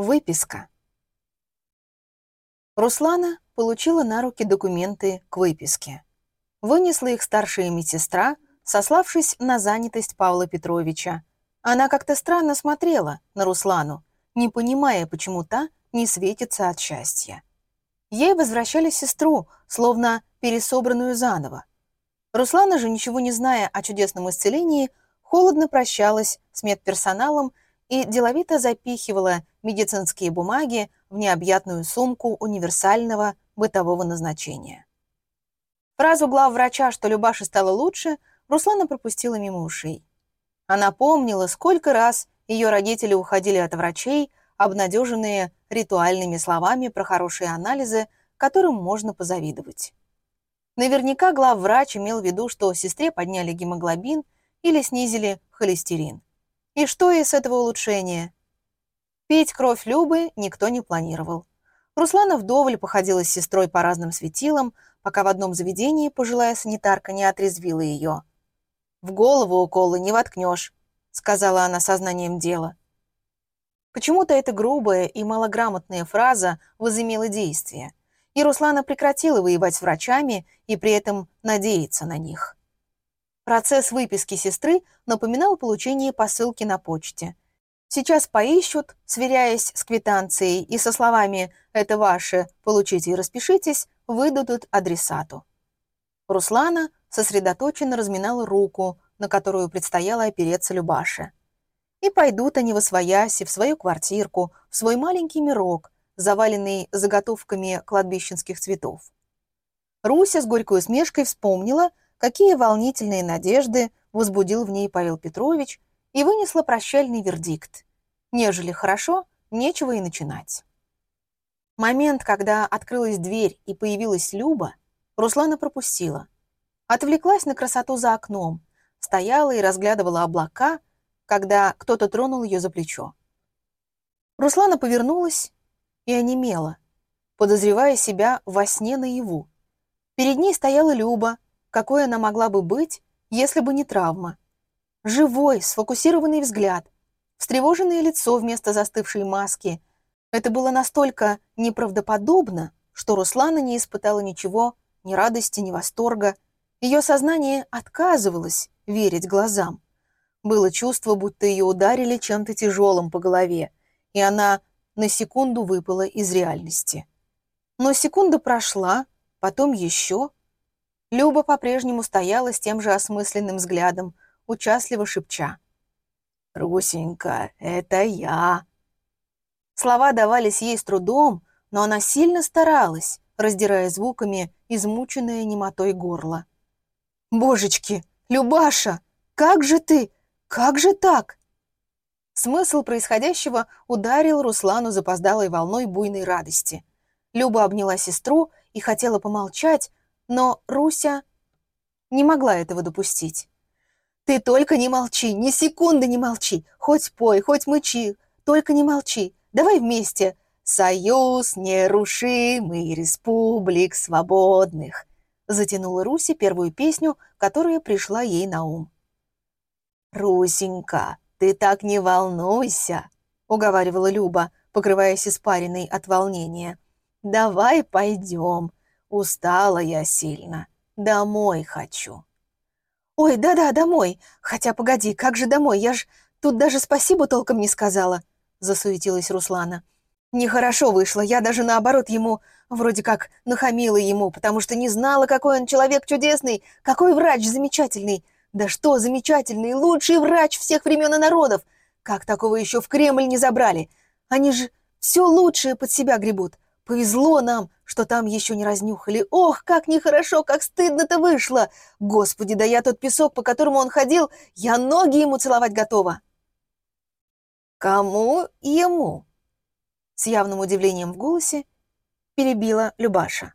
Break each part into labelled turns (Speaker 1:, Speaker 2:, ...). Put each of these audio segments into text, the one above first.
Speaker 1: Выписка. Руслана получила на руки документы к выписке. Вынесла их старшая медсестра, сославшись на занятость Павла Петровича. Она как-то странно смотрела на Руслану, не понимая, почему та не светится от счастья. Ей возвращали сестру, словно пересобранную заново. Руслана же, ничего не зная о чудесном исцелении, холодно прощалась с медперсоналом и деловито запихивала медицинские бумаги в необъятную сумку универсального бытового назначения. Фразу главврача, что Любаше стало лучше, Руслана пропустила мимо ушей. Она помнила, сколько раз ее родители уходили от врачей, обнадеженные ритуальными словами про хорошие анализы, которым можно позавидовать. Наверняка главврач имел в виду, что сестре подняли гемоглобин или снизили холестерин. И что из этого улучшения? Пить кровь Любы никто не планировал. Руслана вдоволь походила с сестрой по разным светилам, пока в одном заведении пожилая санитарка не отрезвила ее. «В голову уколы не воткнешь», — сказала она сознанием дела. Почему-то эта грубая и малограмотная фраза возымела действие, и Руслана прекратила воевать с врачами и при этом надеяться на них. Процесс выписки сестры напоминал получение посылки на почте. Сейчас поищут, сверяясь с квитанцией и со словами «это ваше, получите и распишитесь», выдадут адресату. Руслана сосредоточенно разминала руку, на которую предстояло опереться Любаше. И пойдут они во свояси, в свою квартирку, в свой маленький мирок, заваленный заготовками кладбищенских цветов. Руся с горькой усмешкой вспомнила, какие волнительные надежды возбудил в ней Павел Петрович и вынесла прощальный вердикт. Нежели хорошо, нечего и начинать. Момент, когда открылась дверь и появилась Люба, Руслана пропустила. Отвлеклась на красоту за окном, стояла и разглядывала облака, когда кто-то тронул ее за плечо. Руслана повернулась и онемела, подозревая себя во сне наяву. Перед ней стояла Люба, какой она могла бы быть, если бы не травма. Живой, сфокусированный взгляд, встревоженное лицо вместо застывшей маски. Это было настолько неправдоподобно, что Руслана не испытала ничего, ни радости, ни восторга. Ее сознание отказывалось верить глазам. Было чувство, будто ее ударили чем-то тяжелым по голове, и она на секунду выпала из реальности. Но секунда прошла, потом еще, Люба по-прежнему стояла с тем же осмысленным взглядом, участливо шепча. «Русенька, это я!» Слова давались ей с трудом, но она сильно старалась, раздирая звуками измученное немотой горло. «Божечки, Любаша, как же ты? Как же так?» Смысл происходящего ударил Руслану запоздалой волной буйной радости. Люба обняла сестру и хотела помолчать, но Руся не могла этого допустить. «Ты только не молчи, ни секунды не молчи, хоть пой, хоть мычи, только не молчи, давай вместе. Союз нерушимый республик свободных», затянула Руси первую песню, которая пришла ей на ум. «Русенька, ты так не волнуйся», — уговаривала Люба, покрываясь испариной от волнения. «Давай пойдем, Устала я сильно. Домой хочу. Ой, да-да, домой. Хотя, погоди, как же домой? Я ж тут даже спасибо толком не сказала. Засуетилась Руслана. Нехорошо вышло. Я даже наоборот ему, вроде как, нахамила ему, потому что не знала, какой он человек чудесный, какой врач замечательный. Да что замечательный, лучший врач всех времен и народов. Как такого еще в Кремль не забрали? Они же все лучшее под себя гребут. Повезло нам, что там еще не разнюхали. Ох, как нехорошо, как стыдно-то вышло! Господи, да я тот песок, по которому он ходил, я ноги ему целовать готова!» «Кому ему?» С явным удивлением в голосе перебила Любаша.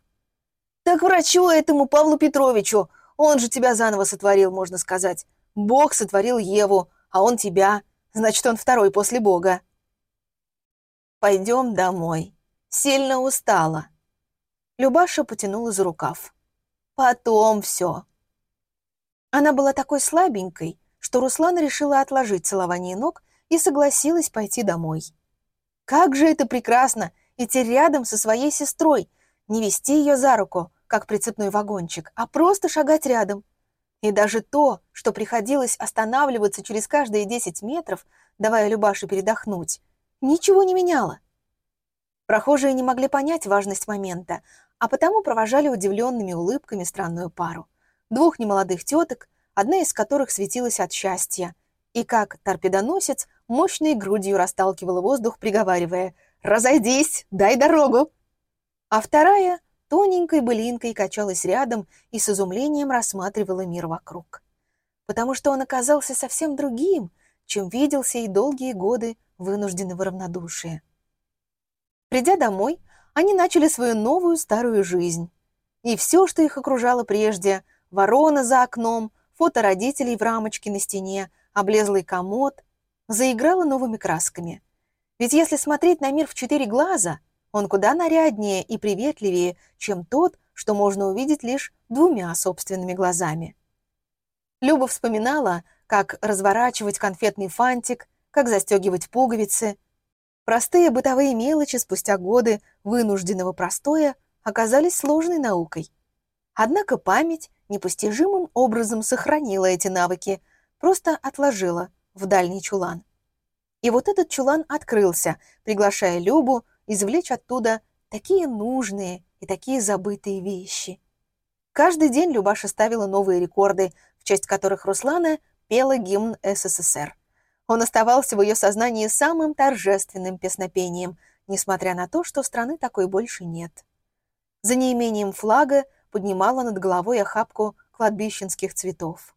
Speaker 1: «Так врачу этому Павлу Петровичу! Он же тебя заново сотворил, можно сказать. Бог сотворил Еву, а он тебя. Значит, он второй после Бога». «Пойдем домой», Сильно устала. Любаша потянула за рукав. Потом все. Она была такой слабенькой, что Руслана решила отложить целование ног и согласилась пойти домой. Как же это прекрасно идти рядом со своей сестрой, не вести ее за руку, как прицепной вагончик, а просто шагать рядом. И даже то, что приходилось останавливаться через каждые 10 метров, давая Любаше передохнуть, ничего не меняло. Прохожие не могли понять важность момента, а потому провожали удивленными улыбками странную пару. Двух немолодых теток, одна из которых светилась от счастья, и как торпедоносец мощной грудью расталкивала воздух, приговаривая «Разойдись, дай дорогу!» А вторая тоненькой былинкой качалась рядом и с изумлением рассматривала мир вокруг. Потому что он оказался совсем другим, чем виделся и долгие годы вынужденного равнодушия. Придя домой, они начали свою новую старую жизнь. И все, что их окружало прежде, ворона за окном, фото родителей в рамочке на стене, облезлый комод, заиграло новыми красками. Ведь если смотреть на мир в четыре глаза, он куда наряднее и приветливее, чем тот, что можно увидеть лишь двумя собственными глазами. Люба вспоминала, как разворачивать конфетный фантик, как застегивать пуговицы, Простые бытовые мелочи спустя годы вынужденного простоя оказались сложной наукой. Однако память непостижимым образом сохранила эти навыки, просто отложила в дальний чулан. И вот этот чулан открылся, приглашая Любу извлечь оттуда такие нужные и такие забытые вещи. Каждый день Любаша ставила новые рекорды, в честь которых Руслана пела гимн СССР. Он оставался в ее сознании самым торжественным песнопением, несмотря на то, что страны такой больше нет. За неимением флага поднимала над головой охапку кладбищенских цветов.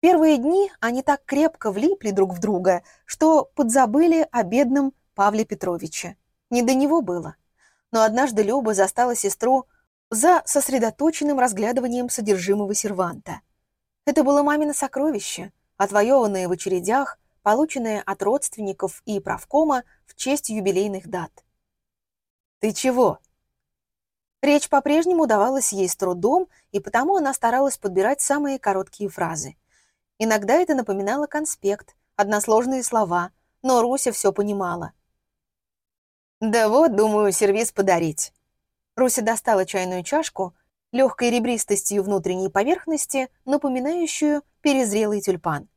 Speaker 1: Первые дни они так крепко влипли друг в друга, что подзабыли о бедном Павле Петровиче. Не до него было. Но однажды Люба застала сестру за сосредоточенным разглядыванием содержимого серванта. Это было мамино сокровище — отвоеванные в очередях, полученные от родственников и правкома в честь юбилейных дат. «Ты чего?» Речь по-прежнему давалась ей с трудом, и потому она старалась подбирать самые короткие фразы. Иногда это напоминало конспект, односложные слова, но Руся все понимала. «Да вот, думаю, сервиз подарить». Руся достала чайную чашку, легкой ребристостью внутренней поверхности, напоминающую перезрелый тюльпан.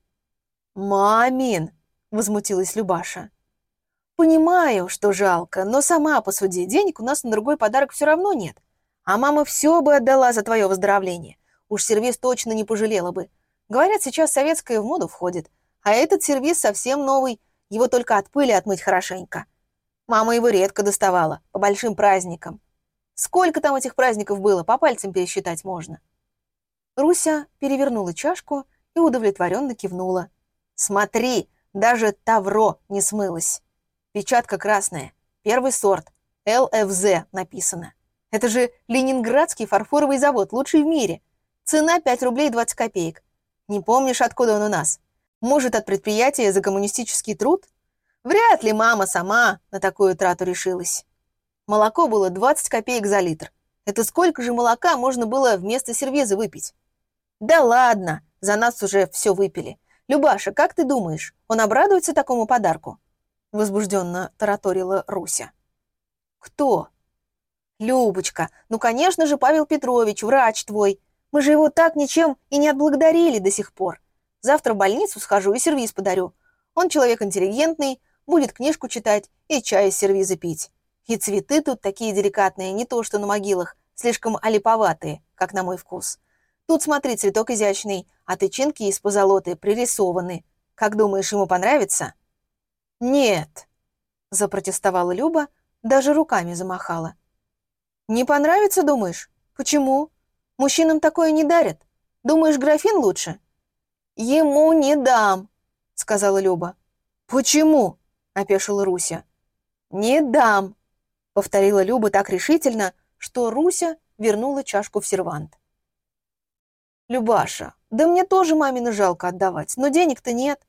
Speaker 1: «Мамин!» — возмутилась Любаша. «Понимаю, что жалко, но сама посуди, денег у нас на другой подарок все равно нет. А мама все бы отдала за твое выздоровление. Уж сервис точно не пожалела бы. Говорят, сейчас советская в моду входит, а этот сервис совсем новый, его только от пыли отмыть хорошенько. Мама его редко доставала, по большим праздникам. Сколько там этих праздников было, по пальцам пересчитать можно». Руся перевернула чашку и удовлетворенно кивнула. Смотри, даже тавро не смылось. Печатка красная, первый сорт, ЛФЗ написано. Это же Ленинградский фарфоровый завод, лучший в мире. Цена 5 рублей 20 копеек. Не помнишь, откуда он у нас? Может, от предприятия за коммунистический труд? Вряд ли мама сама на такую трату решилась. Молоко было 20 копеек за литр. Это сколько же молока можно было вместо сервеза выпить? Да ладно, за нас уже все выпили. «Любаша, как ты думаешь, он обрадуется такому подарку?» Возбужденно тараторила Руся. «Кто?» «Любочка, ну, конечно же, Павел Петрович, врач твой. Мы же его так ничем и не отблагодарили до сих пор. Завтра в больницу схожу и сервиз подарю. Он человек интеллигентный, будет книжку читать и чай из сервиза пить. И цветы тут такие деликатные, не то что на могилах, слишком олиповатые, как на мой вкус. Тут смотри, цветок изящный, а тычинки из позолоты пририсованы. Как думаешь, ему понравится?» «Нет», — запротестовала Люба, даже руками замахала. «Не понравится, думаешь? Почему? Мужчинам такое не дарят. Думаешь, графин лучше?» «Ему не дам», — сказала Люба. «Почему?» — опешила Руся. «Не дам», — повторила Люба так решительно, что Руся вернула чашку в сервант. «Любаша, да мне тоже мамину жалко отдавать, но денег-то нет.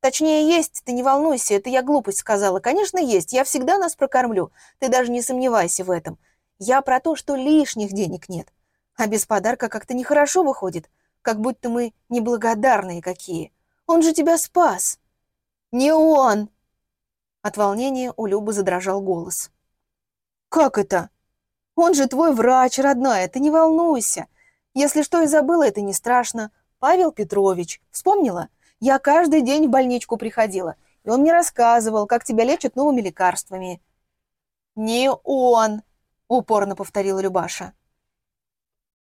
Speaker 1: Точнее, есть, ты не волнуйся, это я глупость сказала. Конечно, есть, я всегда нас прокормлю, ты даже не сомневайся в этом. Я про то, что лишних денег нет. А без подарка как-то нехорошо выходит, как будто мы неблагодарные какие. Он же тебя спас». «Не он!» От волнения у Любы задрожал голос. «Как это? Он же твой врач, родная, ты не волнуйся. Если что и забыла, это не страшно. Павел Петрович, вспомнила? Я каждый день в больничку приходила, и он мне рассказывал, как тебя лечат новыми лекарствами». «Не он!» — упорно повторила Любаша.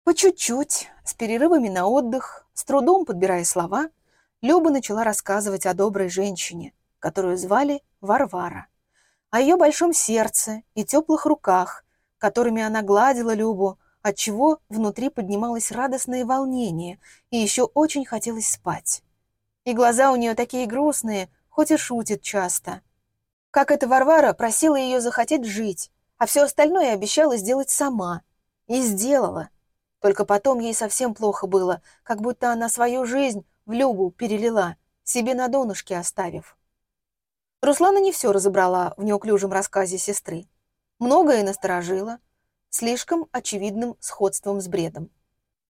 Speaker 1: По чуть-чуть, с перерывами на отдых, с трудом подбирая слова, Люба начала рассказывать о доброй женщине, которую звали Варвара, о ее большом сердце и теплых руках, которыми она гладила Любу, отчего внутри поднималось радостное волнение и еще очень хотелось спать. И глаза у нее такие грустные, хоть и шутит часто. Как эта Варвара просила ее захотеть жить, а все остальное обещала сделать сама. И сделала. Только потом ей совсем плохо было, как будто она свою жизнь в Любу перелила, себе на донышке оставив. Руслана не все разобрала в неуклюжем рассказе сестры. Многое насторожила, слишком очевидным сходством с бредом.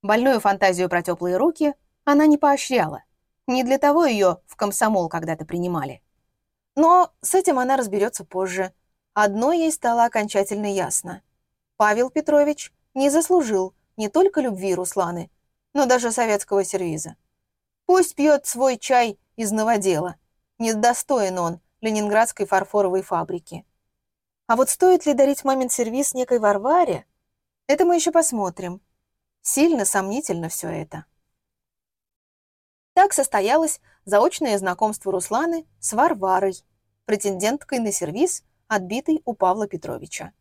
Speaker 1: Больную фантазию про теплые руки она не поощряла. Не для того ее в комсомол когда-то принимали. Но с этим она разберется позже. Одно ей стало окончательно ясно. Павел Петрович не заслужил не только любви Русланы, но даже советского сервиза. Пусть пьет свой чай из новодела. Недостоин он ленинградской фарфоровой фабрики. А вот стоит ли дарить мамин сервиз некой Варваре? Это мы еще посмотрим. Сильно сомнительно все это. Так состоялось заочное знакомство Русланы с Варварой, претенденткой на сервиз, отбитой у Павла Петровича.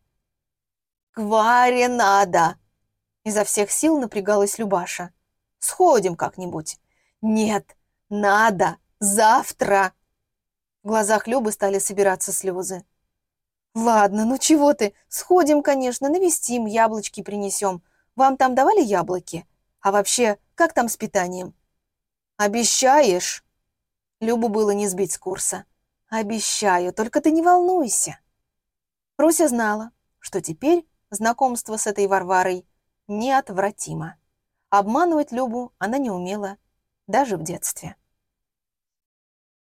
Speaker 1: «К Варе надо!» Изо всех сил напрягалась Любаша. «Сходим как-нибудь». «Нет, надо! Завтра!» В глазах Любы стали собираться слезы. «Ладно, ну чего ты? Сходим, конечно, навестим, яблочки принесем. Вам там давали яблоки? А вообще, как там с питанием?» «Обещаешь?» Любу было не сбить с курса. «Обещаю, только ты не волнуйся». Руся знала, что теперь знакомство с этой Варварой неотвратимо. Обманывать Любу она не умела даже в детстве.